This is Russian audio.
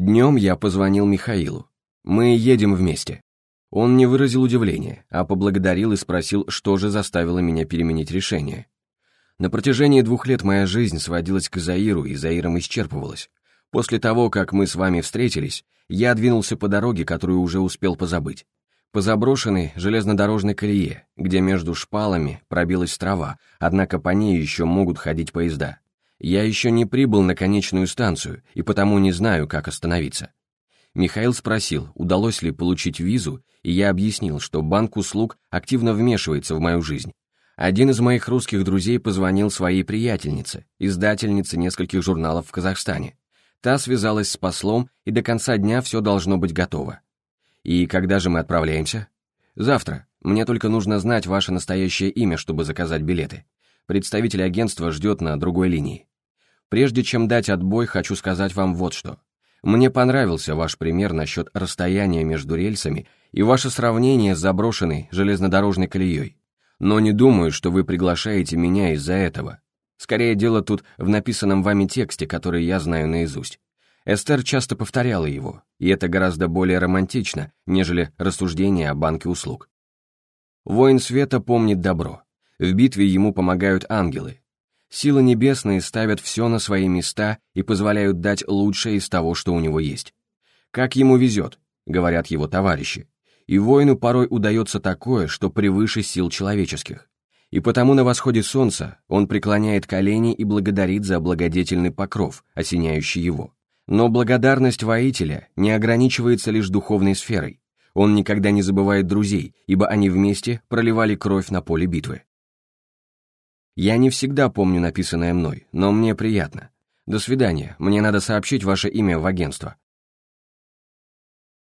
Днем я позвонил Михаилу. Мы едем вместе. Он не выразил удивления, а поблагодарил и спросил, что же заставило меня переменить решение. На протяжении двух лет моя жизнь сводилась к Заиру, и Заиром исчерпывалась. После того, как мы с вами встретились, я двинулся по дороге, которую уже успел позабыть. По заброшенной железнодорожной колее, где между шпалами пробилась трава, однако по ней еще могут ходить поезда. Я еще не прибыл на конечную станцию, и потому не знаю, как остановиться. Михаил спросил, удалось ли получить визу, и я объяснил, что банк услуг активно вмешивается в мою жизнь. Один из моих русских друзей позвонил своей приятельнице, издательнице нескольких журналов в Казахстане. Та связалась с послом, и до конца дня все должно быть готово. И когда же мы отправляемся? Завтра. Мне только нужно знать ваше настоящее имя, чтобы заказать билеты. Представитель агентства ждет на другой линии. Прежде чем дать отбой, хочу сказать вам вот что. Мне понравился ваш пример насчет расстояния между рельсами и ваше сравнение с заброшенной железнодорожной колеей. Но не думаю, что вы приглашаете меня из-за этого. Скорее, дело тут в написанном вами тексте, который я знаю наизусть. Эстер часто повторяла его, и это гораздо более романтично, нежели рассуждение о банке услуг. Воин света помнит добро. В битве ему помогают ангелы, Силы небесные ставят все на свои места и позволяют дать лучшее из того, что у него есть. Как ему везет, говорят его товарищи. И воину порой удается такое, что превыше сил человеческих. И потому на восходе солнца он преклоняет колени и благодарит за благодетельный покров, осеняющий его. Но благодарность воителя не ограничивается лишь духовной сферой. Он никогда не забывает друзей, ибо они вместе проливали кровь на поле битвы. Я не всегда помню написанное мной, но мне приятно. До свидания, мне надо сообщить ваше имя в агентство.